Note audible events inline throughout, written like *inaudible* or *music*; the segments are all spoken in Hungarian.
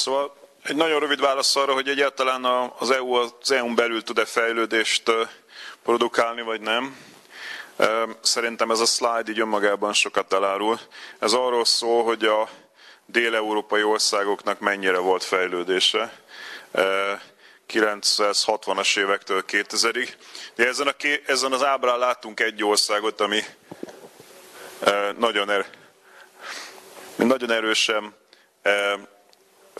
Szóval egy nagyon rövid válasz arra, hogy egyáltalán az EU az EU-n belül tud-e fejlődést produkálni, vagy nem. Szerintem ez a slide így önmagában sokat elárul. Ez arról szól, hogy a dél-európai országoknak mennyire volt fejlődése 960-as évektől 2000-ig. De ezen, a, ezen az ábrán látunk egy országot, ami nagyon, er, nagyon erősen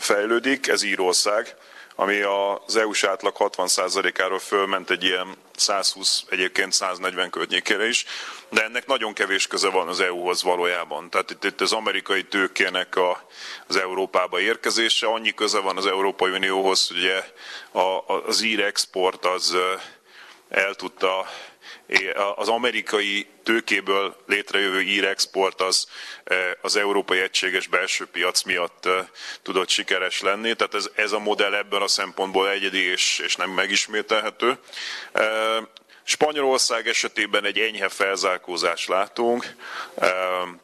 fejlődik, ez Írország, ami az EU-s átlag 60%-áról fölment egy ilyen 120, egyébként 140 környékére is, de ennek nagyon kevés köze van az EU-hoz valójában. Tehát itt, itt az amerikai tőkének a, az Európába érkezése, annyi köze van az Európai Unióhoz, hogy ugye a, az ír export az el tudta az amerikai tőkéből létrejövő ír export az, az európai egységes belső piac miatt tudott sikeres lenni. Tehát ez, ez a modell ebben a szempontból egyedi és, és nem megismételhető. Spanyolország esetében egy enyhe felzárkózást látunk,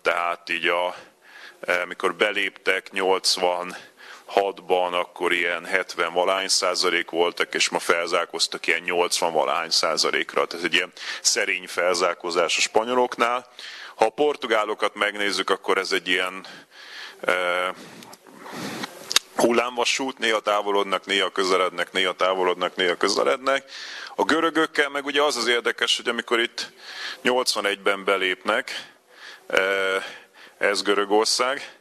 tehát így a, amikor beléptek 80 6-ban akkor ilyen 70 valány százalék voltak, és ma felzárkoztak ilyen 80 valány százalékra. Tehát egy ilyen szerény felzárkózás a spanyoloknál. Ha a portugálokat megnézzük, akkor ez egy ilyen e, hullámvasút, néha távolodnak, néha közelednek, néha távolodnak, néha közelednek. A görögökkel meg ugye az az érdekes, hogy amikor itt 81-ben belépnek, e, ez Görögország,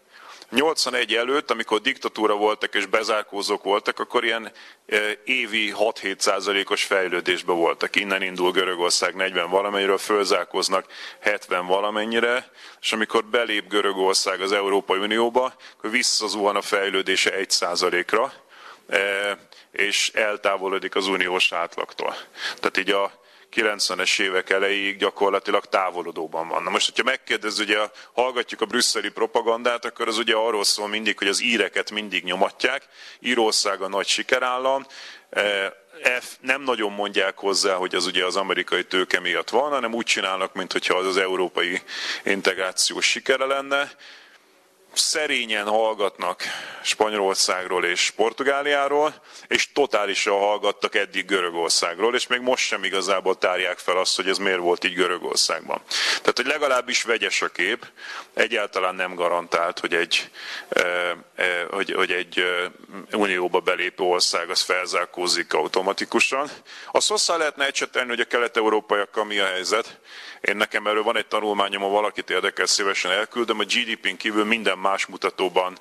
81 előtt, amikor diktatúra voltak és bezárkózók voltak, akkor ilyen e, évi 6-7 százalékos fejlődésben voltak. Innen indul Görögország 40 valamennyiről, fölzárkóznak 70 valamennyire, és amikor belép Görögország az Európai Unióba, akkor visszazuhan a fejlődése 1 százalékra, e, és eltávolodik az uniós átlagtól. Tehát így a 90-es évek elejéig gyakorlatilag távolodóban van. Na most, hogyha megkérdez, ugye hallgatjuk a brüsszeli propagandát, akkor az ugye arról szól mindig, hogy az íreket mindig nyomatják. Írország a nagy sikerállam, e, F nem nagyon mondják hozzá, hogy az ugye az amerikai tőke miatt van, hanem úgy csinálnak, mintha az az európai integrációs sikere lenne szerényen hallgatnak Spanyolországról és Portugáliáról, és totálisan hallgattak eddig Görögországról, és még most sem igazából tárják fel azt, hogy ez miért volt így Görögországban. Tehát, hogy legalábbis vegyes a kép, egyáltalán nem garantált, hogy egy, hogy, hogy egy unióba belépő ország az felzárkózik automatikusan. Azt hozzá lehetne ecsetelni, hogy a kelet-európaiakkal mi a helyzet. Én nekem erről van egy tanulmányom, ha valakit érdekel, szívesen elküldöm. A GDP-n kívül minden más mutatóban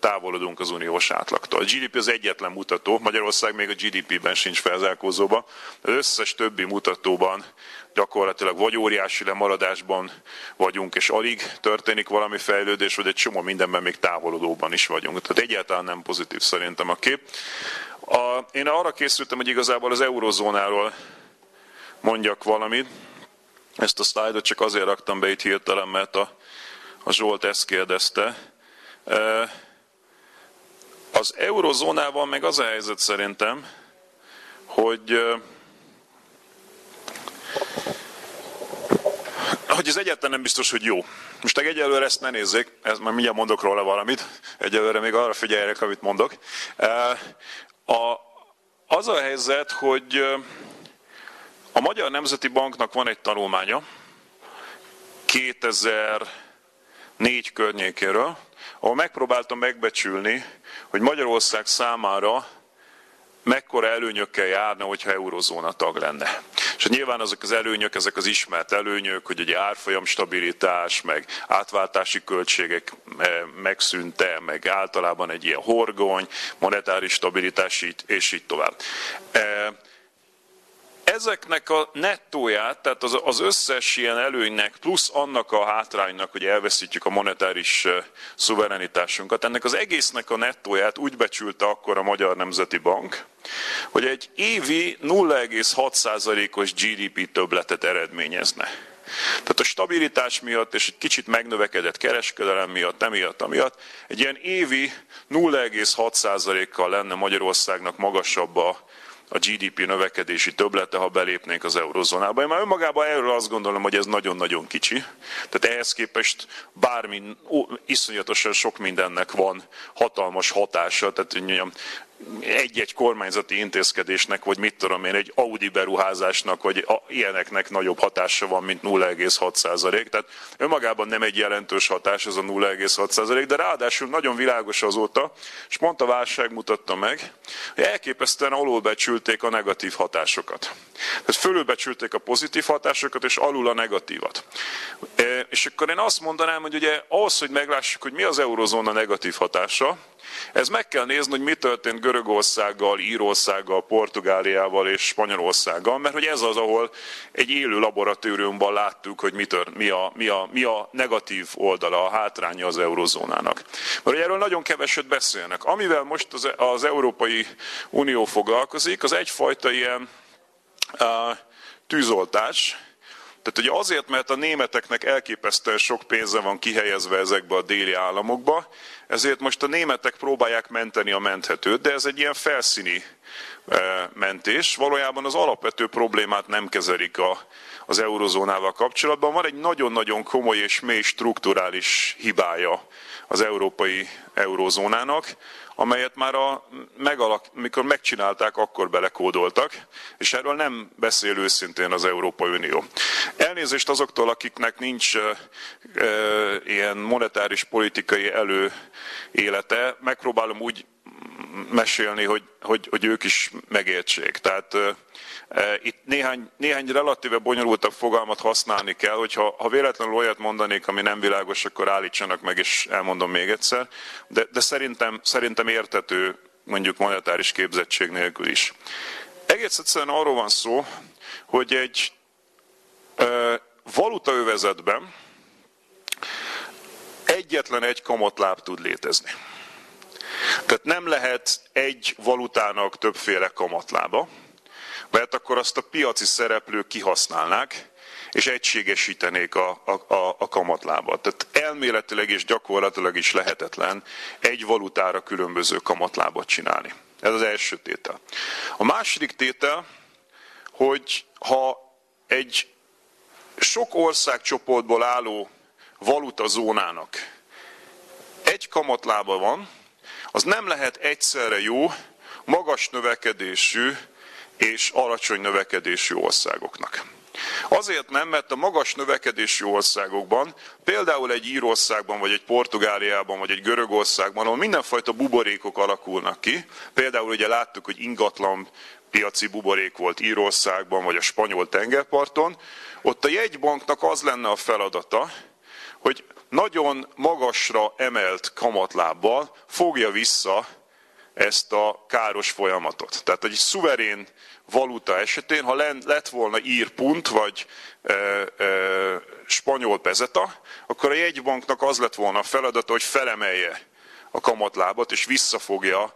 távolodunk az uniós átlagtól. A GDP az egyetlen mutató, Magyarország még a GDP-ben sincs felzárkózóba. Az összes többi mutatóban gyakorlatilag vagy óriási lemaradásban vagyunk, és alig történik valami fejlődés, vagy egy csomó mindenben még távolodóban is vagyunk. Tehát egyáltalán nem pozitív szerintem a kép. A, én arra készültem, hogy igazából az eurozónáról mondjak valamit. Ezt a szlájdot csak azért raktam be itt hirtelen, mert a, a Zsolt ezt kérdezte. Az eurozónában meg az a helyzet szerintem, hogy hogy ez egyáltalán nem biztos, hogy jó. Most egyelőre ezt ne nézzék, ez már mindjárt mondok róla valamit, egyelőre még arra figyeljek, amit mondok. A, az a helyzet, hogy a Magyar Nemzeti Banknak van egy tanulmánya 2004 környékéről, ahol megpróbáltam megbecsülni, hogy Magyarország számára mekkora előnyökkel járna, hogyha eurozóna tag lenne. És nyilván azok az előnyök, ezek az ismert előnyök, hogy ugye árfolyam stabilitás, meg átváltási költségek eh, megszűnte, meg általában egy ilyen horgony, monetáris stabilitás, és így tovább. Ezeknek a nettóját, tehát az, az összes ilyen előnynek, plusz annak a hátránynak, hogy elveszítjük a monetáris szuverenitásunkat, ennek az egésznek a nettóját úgy becsülte akkor a Magyar Nemzeti Bank, hogy egy évi 0,6%-os GDP többletet eredményezne. Tehát a stabilitás miatt és egy kicsit megnövekedett kereskedelem miatt, emiatt, amiatt egy ilyen évi 0,6%-kal lenne Magyarországnak magasabb a a GDP növekedési töblete, ha belépnénk az eurozónába. Én már önmagában erről azt gondolom, hogy ez nagyon-nagyon kicsi. Tehát ehhez képest bármi, ó, iszonyatosan sok mindennek van hatalmas hatása. Tehát mondjam, egy-egy kormányzati intézkedésnek, vagy mit tudom én, egy Audi beruházásnak, vagy ilyeneknek nagyobb hatása van, mint 0,6 százalék. Tehát önmagában nem egy jelentős hatás ez a 0,6 százalék, de ráadásul nagyon világos azóta, és pont a válság mutatta meg, hogy elképesztően alulbecsülték a negatív hatásokat. Tehát fölülbecsülték a pozitív hatásokat, és alul a negatívat. E, és akkor én azt mondanám, hogy ugye ahhoz, hogy meglássuk, hogy mi az eurozóna negatív hatása, ez meg kell nézni, hogy mi történt Görögországgal, Írországgal, Portugáliával és Spanyolországgal, mert hogy ez az, ahol egy élő laboratóriumban láttuk, hogy mi, tör, mi, a, mi, a, mi a negatív oldala, a hátránya az eurozónának. Mert erről nagyon keveset beszélnek. Amivel most az, az Európai Unió foglalkozik, az egyfajta ilyen uh, tűzoltás, tehát ugye azért, mert a németeknek elképesztően sok pénze van kihelyezve ezekbe a déli államokba, ezért most a németek próbálják menteni a menthetőt, de ez egy ilyen felszíni e, mentés. Valójában az alapvető problémát nem kezelik a, az eurozónával kapcsolatban. Van egy nagyon-nagyon komoly és mély strukturális hibája az európai eurozónának, amelyet már a megalak, mikor megcsinálták, akkor belekódoltak, és erről nem beszél őszintén az Európai Unió. Elnézést azoktól, akiknek nincs e, e, ilyen monetáris politikai előélete, megpróbálom úgy mesélni, hogy, hogy, hogy ők is megértsék. Tehát e, itt néhány, néhány relatíve bonyolultabb fogalmat használni kell, hogyha ha véletlenül olyat mondanék, ami nem világos, akkor állítsanak meg, és elmondom még egyszer. De, de szerintem, szerintem értető mondjuk monetáris képzettség nélkül is. Egész egyszerűen arról van szó, hogy egy e, valutaövezetben egyetlen egy kamatláb tud létezni. Tehát nem lehet egy valutának többféle kamatlába, mert akkor azt a piaci szereplők kihasználnák, és egységesítenék a, a, a, a kamatlábat. Tehát elméletileg és gyakorlatilag is lehetetlen egy valutára különböző kamatlábat csinálni. Ez az első tétel. A második tétel, hogy ha egy sok országcsoportból álló valutazónának egy kamatlába van, az nem lehet egyszerre jó, magas növekedésű és alacsony növekedésű országoknak. Azért nem, mert a magas növekedésű országokban, például egy Írországban, vagy egy Portugáliában, vagy egy Görögországban, ahol mindenfajta buborékok alakulnak ki, például ugye láttuk, hogy ingatlan piaci buborék volt Írországban, vagy a spanyol tengerparton, ott a jegybanknak az lenne a feladata, hogy nagyon magasra emelt kamatlábbal fogja vissza ezt a káros folyamatot. Tehát egy szuverén valuta esetén, ha lett volna ír punt, vagy e, e, spanyol pezeta, akkor a jegybanknak az lett volna a feladata, hogy felemelje a kamatlábat, és visszafogja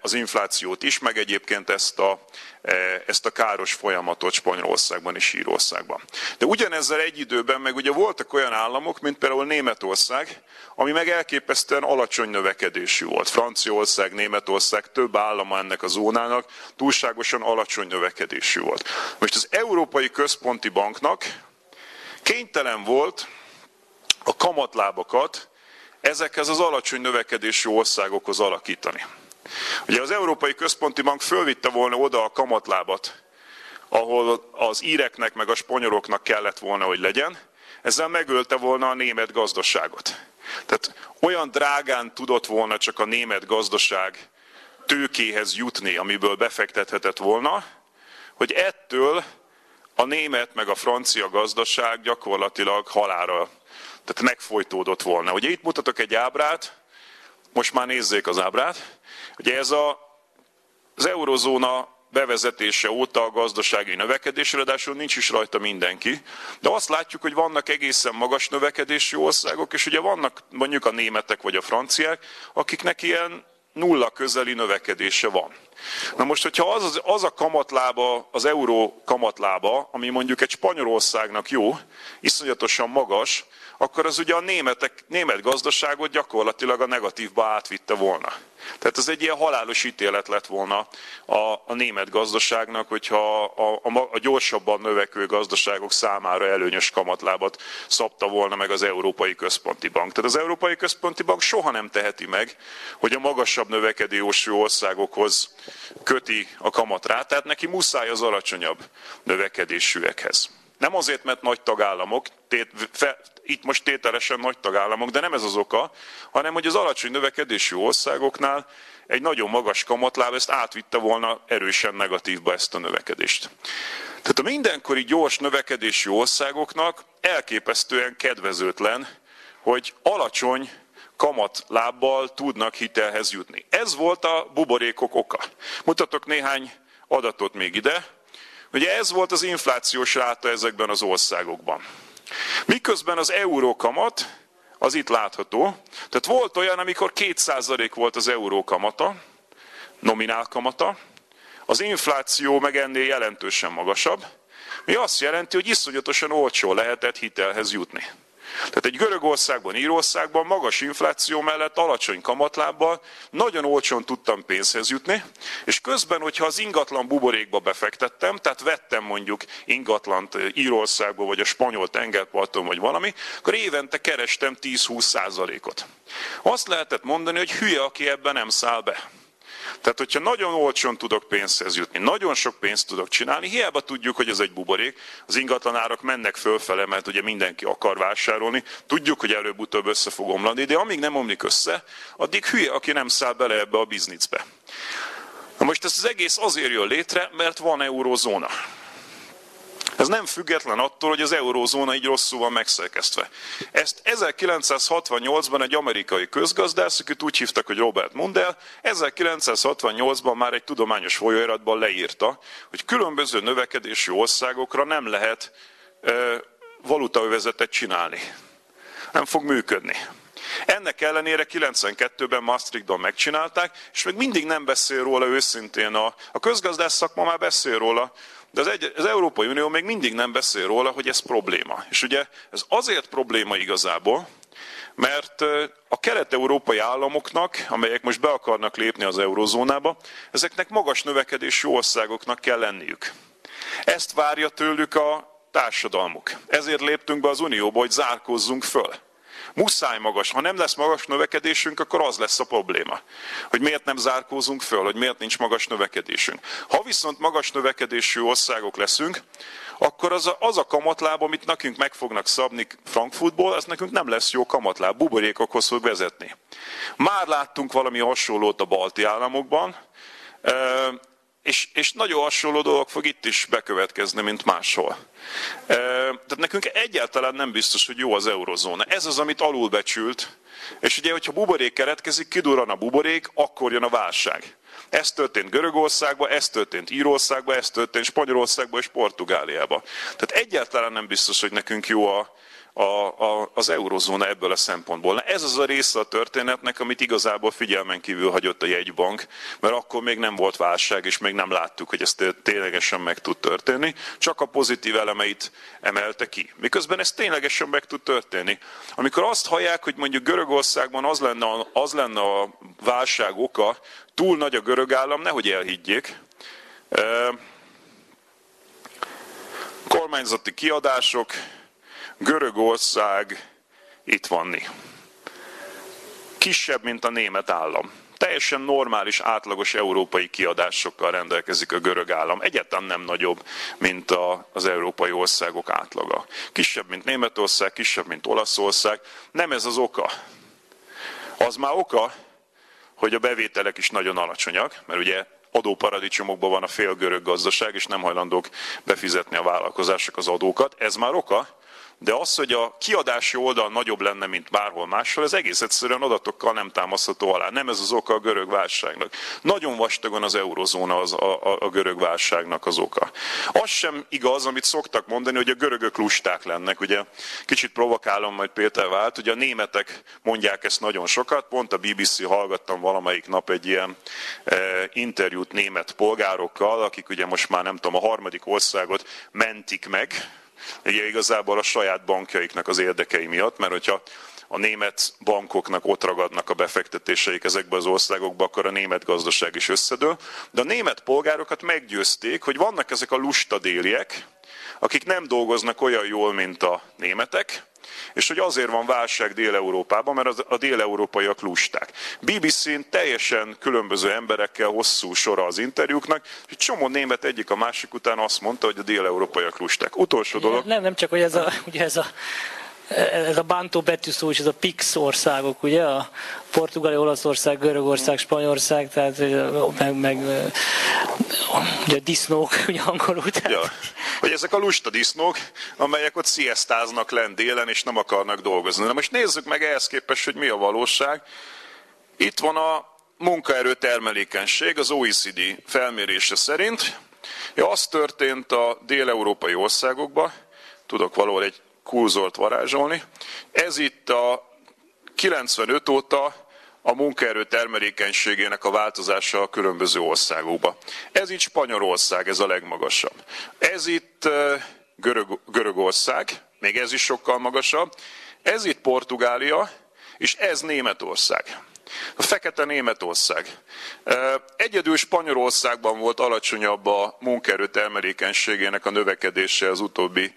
az inflációt is, meg egyébként ezt a, e, ezt a káros folyamatot Spanyolországban és Írországban. De ugyanezzel egy időben meg ugye voltak olyan államok, mint például Németország, ami meg elképesztően alacsony növekedésű volt. Franciaország, Németország, több állama ennek a zónának túlságosan alacsony növekedésű volt. Most az Európai Központi Banknak kénytelen volt a kamatlábakat ezekhez az alacsony növekedésű országokhoz alakítani. Ugye az Európai Központi Bank fölvitte volna oda a kamatlábat, ahol az íreknek meg a spanyoloknak kellett volna, hogy legyen, ezzel megölte volna a német gazdaságot. Tehát olyan drágán tudott volna csak a német gazdaság tőkéhez jutni, amiből befektethetett volna, hogy ettől a német meg a francia gazdaság gyakorlatilag halára, tehát megfojtódott volna. Ugye itt mutatok egy ábrát, most már nézzék az ábrát. Ugye ez a, az eurozóna bevezetése óta a gazdasági növekedés, ráadásul nincs is rajta mindenki. De azt látjuk, hogy vannak egészen magas növekedésű országok, és ugye vannak mondjuk a németek vagy a franciák, akiknek ilyen nulla közeli növekedése van. Na most, hogyha az, az, a kamatlába, az euró kamatlába, ami mondjuk egy Spanyolországnak jó, iszonyatosan magas, akkor az ugye a németek, német gazdaságot gyakorlatilag a negatívba átvitte volna. Tehát ez egy ilyen halálos ítélet lett volna a, a német gazdaságnak, hogyha a, a, a gyorsabban növekvő gazdaságok számára előnyös kamatlábat szabta volna meg az Európai Központi Bank. Tehát az Európai Központi Bank soha nem teheti meg, hogy a magasabb növekedésű országokhoz köti a kamatrátát, neki muszáj az alacsonyabb növekedésűekhez. Nem azért, mert nagy tagállamok, tét, fe, itt most tételesen nagy tagállamok, de nem ez az oka, hanem hogy az alacsony növekedésű országoknál egy nagyon magas kamatláb ezt átvitte volna erősen negatívba ezt a növekedést. Tehát a mindenkori gyors növekedésű országoknak elképesztően kedvezőtlen, hogy alacsony kamatlábbal tudnak hitelhez jutni. Ez volt a buborékok oka. Mutatok néhány adatot még ide. Ugye ez volt az inflációs ráta ezekben az országokban. Miközben az eurókamat, az itt látható, tehát volt olyan, amikor 2% volt az eurókamata, nominál kamata, az infláció meg ennél jelentősen magasabb, mi azt jelenti, hogy iszonyatosan olcsó lehetett hitelhez jutni. Tehát egy Görögországban, Írországban magas infláció mellett alacsony kamatlábbal nagyon olcsón tudtam pénzhez jutni, és közben, hogyha az ingatlan buborékba befektettem, tehát vettem mondjuk ingatlant Írországba, vagy a spanyol tengerparton, vagy valami, akkor évente kerestem 10-20 százalékot. Azt lehetett mondani, hogy hülye, aki ebben nem száll be. Tehát, hogyha nagyon olcsón tudok pénzhez jutni, nagyon sok pénzt tudok csinálni, hiába tudjuk, hogy ez egy buborék, az ingatlanárak mennek fölfele, mert ugye mindenki akar vásárolni, tudjuk, hogy előbb-utóbb össze fog omlani, de amíg nem omlik össze, addig hülye, aki nem száll bele ebbe a biznicbe. Na most ez az egész azért jön létre, mert van eurózóna. Ez nem független attól, hogy az eurózóna így rosszul van megszerkesztve. Ezt 1968-ban egy amerikai közgazdász, akit úgy hívtak, hogy Robert Mundell, 1968-ban már egy tudományos folyóiratban leírta, hogy különböző növekedési országokra nem lehet e, valutaövezetet csinálni. Nem fog működni. Ennek ellenére 92-ben Maastrichtban megcsinálták, és még mindig nem beszél róla őszintén. A, a közgazdász szakma már beszél róla, de az, egy, az Európai Unió még mindig nem beszél róla, hogy ez probléma. És ugye ez azért probléma igazából, mert a kelet-európai államoknak, amelyek most be akarnak lépni az eurozónába, ezeknek magas növekedésű országoknak kell lenniük. Ezt várja tőlük a társadalmuk. Ezért léptünk be az Unióba, hogy zárkózzunk föl. Muszáj magas. Ha nem lesz magas növekedésünk, akkor az lesz a probléma. Hogy miért nem zárkózunk föl, hogy miért nincs magas növekedésünk. Ha viszont magas növekedésű országok leszünk, akkor az a, az a kamatláb, amit nekünk meg fognak szabni Frankfurtból, az nekünk nem lesz jó kamatláb, buborékokhoz fog vezetni. Már láttunk valami hasonlót a balti államokban, és, és nagyon hasonló dolgok fog itt is bekövetkezni, mint máshol. Tehát nekünk egyáltalán nem biztos, hogy jó az eurozóna. Ez az, amit alulbecsült. És ugye, hogyha buborék keretkezik, kidurran a buborék, akkor jön a válság. Ez történt Görögországban, ez történt Írországban, ez történt Spanyolországban és Portugáliában. Tehát egyáltalán nem biztos, hogy nekünk jó a, a, a, az eurozóna ebből a szempontból. Na, ez az a része a történetnek, amit igazából figyelmen kívül hagyott a jegybank, mert akkor még nem volt válság, és még nem láttuk, hogy ez ténylegesen meg tud történni, csak a pozitív elemeit emelte ki. Miközben ez ténylegesen meg tud történni. Amikor azt hallják, hogy mondjuk Görögországban az lenne, az lenne a válság oka, túl nagy a görög állam, nehogy elhiggyék, kormányzati kiadások, Görögország itt vanni. Kisebb, mint a német állam. Teljesen normális, átlagos európai kiadásokkal rendelkezik a görög állam. Egyáltalán nem nagyobb, mint a, az európai országok átlaga. Kisebb, mint Németország, kisebb, mint Olaszország. Nem ez az oka. Az már oka, hogy a bevételek is nagyon alacsonyak, mert ugye adóparadicsomokban van a fél görög gazdaság, és nem hajlandók befizetni a vállalkozások az adókat. Ez már oka, de az, hogy a kiadási oldal nagyobb lenne, mint bárhol máshol, ez egész egyszerűen adatokkal nem támaszható alá. Nem ez az oka a görög válságnak. Nagyon vastagon az eurozóna az a, a, a görög válságnak az oka. Az sem igaz, amit szoktak mondani, hogy a görögök lusták lennek. Ugye kicsit provokálom majd Péter vált, ugye a németek mondják ezt nagyon sokat, pont a BBC hallgattam valamelyik nap egy ilyen e, interjút német polgárokkal, akik ugye most már nem tudom, a harmadik országot mentik meg, ugye igazából a saját bankjaiknak az érdekei miatt, mert hogyha a német bankoknak ott ragadnak a befektetéseik ezekbe az országokba, akkor a német gazdaság is összedől. De a német polgárokat meggyőzték, hogy vannak ezek a lusta déliek, akik nem dolgoznak olyan jól, mint a németek, és hogy azért van válság Dél-Európában, mert a dél-európaiak lusták. BBC-n teljesen különböző emberekkel hosszú sora az interjúknak, és egy csomó német egyik a másik után azt mondta, hogy a dél-európaiak lusták. Utolsó dolog. Nem, nem csak, hogy ez a, ugye ez a ez a Bantó betűszó és ez a PIX országok, ugye? A Portugália, Olaszország, Görögország, Spanyolország, tehát meg, meg ugye a disznók, *laughs* ugye angolul. Tehát... Ja. Hogy ezek a lusta disznók, amelyek ott sziasztáznak lent délen, és nem akarnak dolgozni. Na most nézzük meg ehhez képest, hogy mi a valóság. Itt van a munkaerő termelékenység az OECD felmérése szerint. Ja, az történt a dél-európai országokban, tudok valahol egy kurzort varázsolni. Ez itt a 95 óta a munkaerő termelékenységének a változása a különböző országokban. Ez itt Spanyolország, ez a legmagasabb. Ez itt Görög, Görögország, még ez is sokkal magasabb. Ez itt Portugália, és ez Németország. A fekete Németország. Egyedül Spanyolországban volt alacsonyabb a munkaerő termelékenységének a növekedése az utóbbi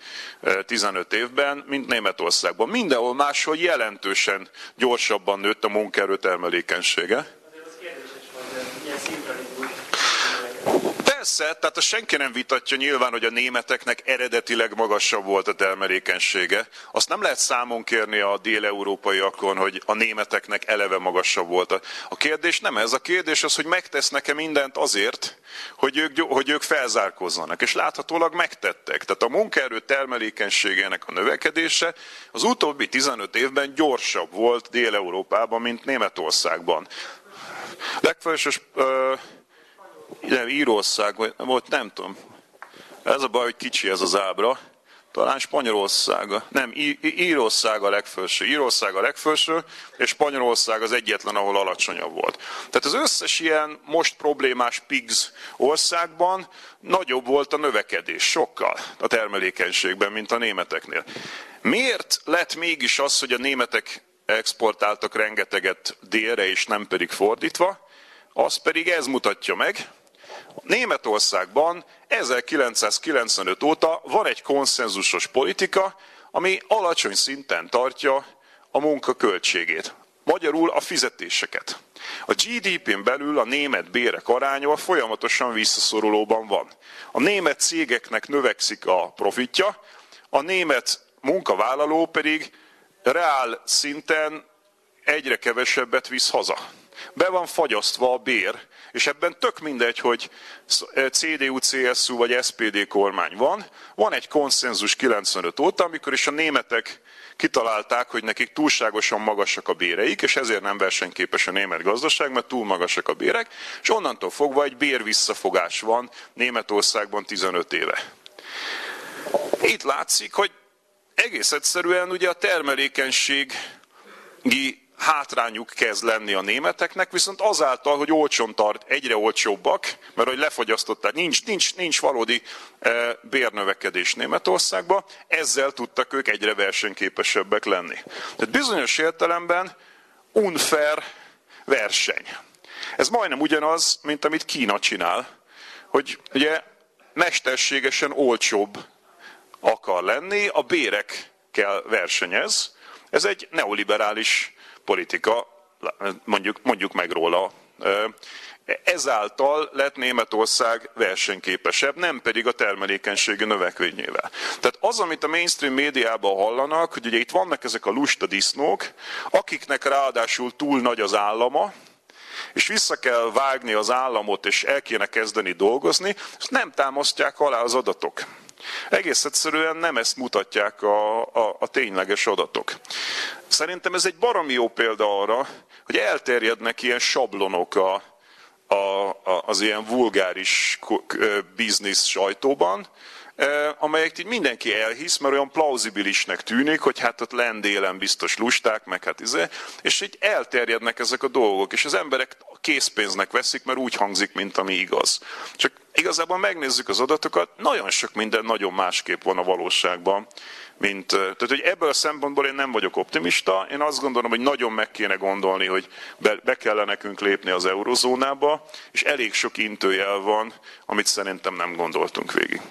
15 évben, mint Németországban. Mindenhol máshol jelentősen gyorsabban nőtt a munkaerő termelékenysége. Azért az kérdéses, hogy milyen szinten Persze, tehát a senki nem vitatja nyilván, hogy a németeknek eredetileg magasabb volt a termelékenysége. Azt nem lehet számon kérni a dél-európaiakon, hogy a németeknek eleve magasabb volt. A kérdés nem ez, a kérdés az, hogy megtesznek-e mindent azért, hogy ők, hogy ők felzárkozzanak. És láthatólag megtettek. Tehát a munkaerő termelékenységének a növekedése az utóbbi 15 évben gyorsabb volt Dél-Európában, mint Németországban. Legfelső nem, Írország, vagy volt, nem tudom. Ez a baj, hogy kicsi ez az ábra. Talán Spanyolország, nem, Írország a legfelső. Írország a legfelső, és Spanyolország az egyetlen, ahol alacsonyabb volt. Tehát az összes ilyen most problémás PIGS országban nagyobb volt a növekedés, sokkal a termelékenységben, mint a németeknél. Miért lett mégis az, hogy a németek exportáltak rengeteget délre, és nem pedig fordítva? Az pedig ez mutatja meg, Németországban 1995 óta van egy konszenzusos politika, ami alacsony szinten tartja a munka költségét. Magyarul a fizetéseket. A GDP-n belül a német bérek aránya folyamatosan visszaszorulóban van. A német cégeknek növekszik a profitja, a német munkavállaló pedig reál szinten egyre kevesebbet visz haza. Be van fagyasztva a bér, és ebben tök mindegy, hogy CDU, CSU vagy SPD kormány van. Van egy konszenzus 95 óta, amikor is a németek kitalálták, hogy nekik túlságosan magasak a béreik, és ezért nem versenyképes a német gazdaság, mert túl magasak a bérek, és onnantól fogva egy bérvisszafogás van Németországban 15 éve. Itt látszik, hogy egész egyszerűen ugye a termelékenységi hátrányuk kezd lenni a németeknek, viszont azáltal, hogy olcsón tart, egyre olcsóbbak, mert hogy lefogyasztották, nincs, nincs, nincs valódi e, bérnövekedés Németországban, ezzel tudtak ők egyre versenyképesebbek lenni. Tehát bizonyos értelemben unfair verseny. Ez majdnem ugyanaz, mint amit Kína csinál, hogy ugye mesterségesen olcsóbb akar lenni, a bérekkel versenyez. Ez egy neoliberális politika, mondjuk, mondjuk meg róla. Ezáltal lett Németország versenyképesebb, nem pedig a termelékenységi növekvényével. Tehát az, amit a mainstream médiában hallanak, hogy ugye itt vannak ezek a lusta disznók, akiknek ráadásul túl nagy az állama, és vissza kell vágni az államot, és el kéne kezdeni dolgozni, ezt nem támasztják alá az adatok. Egész egyszerűen nem ezt mutatják a, a, a tényleges adatok. Szerintem ez egy baromi jó példa arra, hogy elterjednek ilyen sablonok a, a, a, az ilyen vulgáris biznisz sajtóban, amelyek így mindenki elhisz, mert olyan plauzibilisnek tűnik, hogy hát ott lendélen biztos lusták, meg hát izé, és így elterjednek ezek a dolgok, és az emberek készpénznek veszik, mert úgy hangzik, mint ami igaz. Csak igazából megnézzük az adatokat, nagyon sok minden nagyon másképp van a valóságban, mint, tehát hogy ebből a szempontból én nem vagyok optimista, én azt gondolom, hogy nagyon meg kéne gondolni, hogy be, be kellene nekünk lépni az eurozónába, és elég sok intőjel van, amit szerintem nem gondoltunk végig.